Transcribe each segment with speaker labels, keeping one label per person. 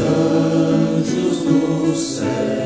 Speaker 1: anjos do céu.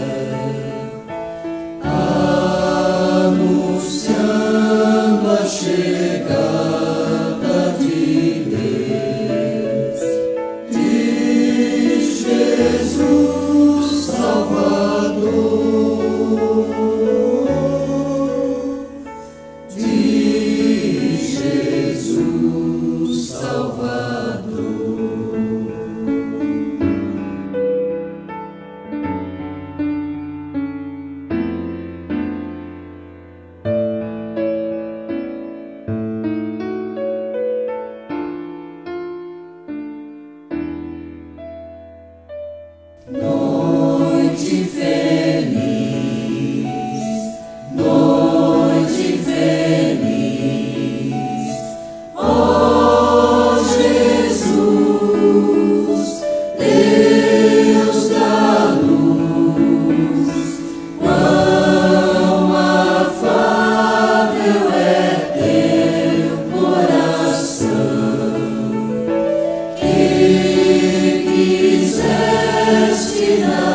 Speaker 1: first to know.